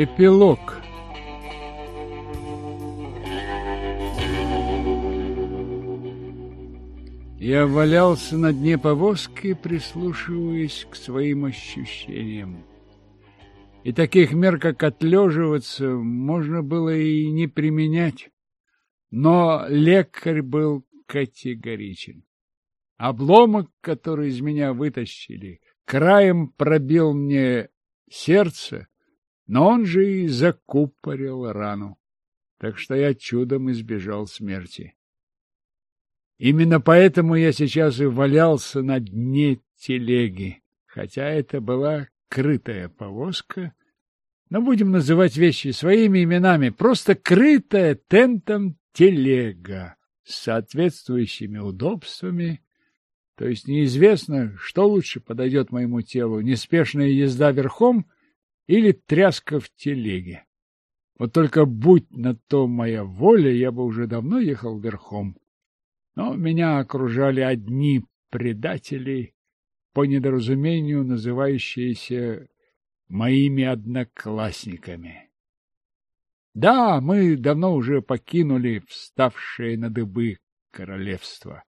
Эпилог Я валялся на дне повозки, прислушиваясь к своим ощущениям. И таких мер, как отлеживаться, можно было и не применять. Но лекарь был категоричен. Обломок, который из меня вытащили, краем пробил мне сердце, но он же и закупорил рану. Так что я чудом избежал смерти. Именно поэтому я сейчас и валялся на дне телеги, хотя это была крытая повозка, но будем называть вещи своими именами, просто крытая тентом телега с соответствующими удобствами, то есть неизвестно, что лучше подойдет моему телу, неспешная езда верхом или тряска в телеге. Вот только будь на то моя воля, я бы уже давно ехал верхом. Но меня окружали одни предатели, по недоразумению называющиеся моими одноклассниками. Да, мы давно уже покинули вставшее на дыбы королевство.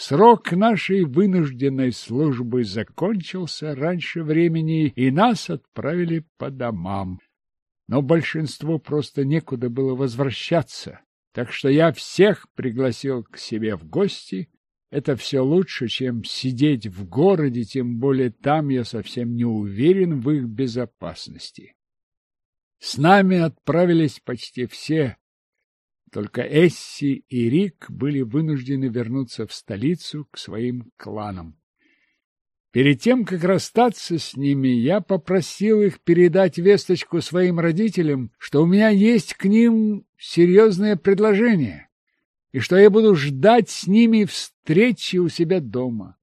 Срок нашей вынужденной службы закончился раньше времени, и нас отправили по домам. Но большинству просто некуда было возвращаться. Так что я всех пригласил к себе в гости. Это все лучше, чем сидеть в городе, тем более там я совсем не уверен в их безопасности. С нами отправились почти все. Только Эсси и Рик были вынуждены вернуться в столицу к своим кланам. Перед тем, как расстаться с ними, я попросил их передать весточку своим родителям, что у меня есть к ним серьезное предложение, и что я буду ждать с ними встречи у себя дома.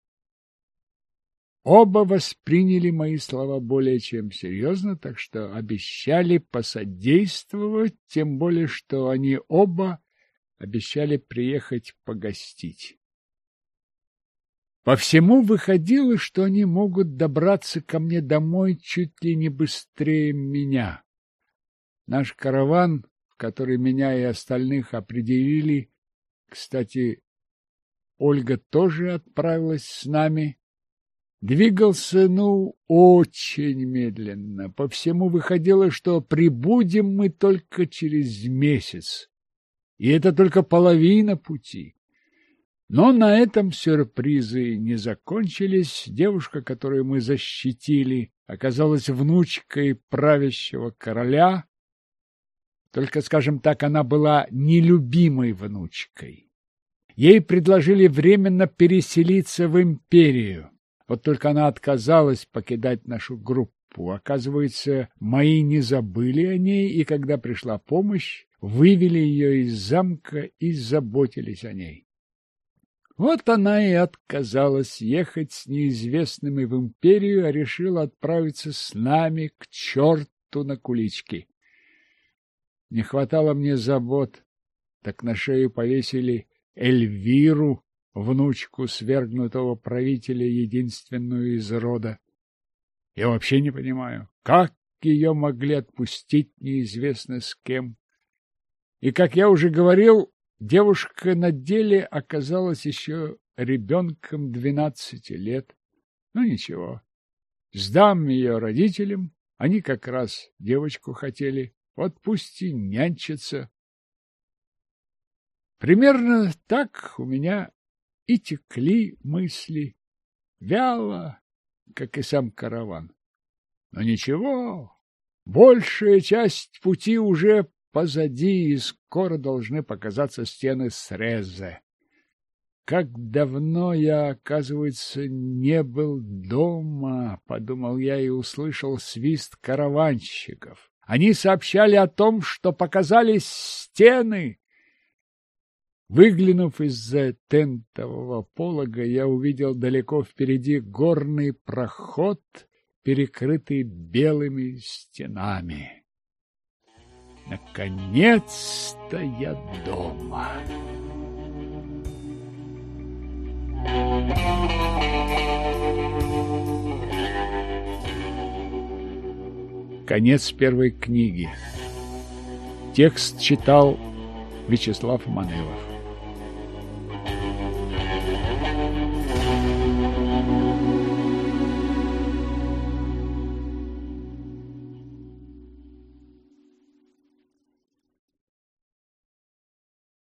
Оба восприняли мои слова более чем серьезно, так что обещали посодействовать, тем более, что они оба обещали приехать погостить. По всему выходило, что они могут добраться ко мне домой чуть ли не быстрее меня. Наш караван, в который меня и остальных определили, кстати, Ольга тоже отправилась с нами, двигался, ну, очень медленно. По всему выходило, что прибудем мы только через месяц. И это только половина пути. Но на этом сюрпризы не закончились. Девушка, которую мы защитили, оказалась внучкой правящего короля. Только, скажем так, она была нелюбимой внучкой. Ей предложили временно переселиться в империю. Вот только она отказалась покидать нашу группу. Оказывается, мои не забыли о ней, и когда пришла помощь, вывели ее из замка и заботились о ней. Вот она и отказалась ехать с неизвестными в империю, а решила отправиться с нами к черту на кулички. Не хватало мне забот, так на шею повесили Эльвиру, внучку свергнутого правителя, единственную из рода. Я вообще не понимаю, как ее могли отпустить неизвестно с кем. И, как я уже говорил, Девушка на деле оказалась еще ребенком двенадцати лет. Ну, ничего. Сдам ее родителям. Они как раз девочку хотели. Вот пусть и нянчатся. Примерно так у меня и текли мысли. Вяло, как и сам караван. Но ничего, большая часть пути уже позади, и скоро должны показаться стены Срезе. Как давно я, оказывается, не был дома, подумал я и услышал свист караванщиков. Они сообщали о том, что показались стены. Выглянув из-за тентового полога, я увидел далеко впереди горный проход, перекрытый белыми стенами. Наконец-то я дома. Конец первой книги. Текст читал Вячеслав Манылов.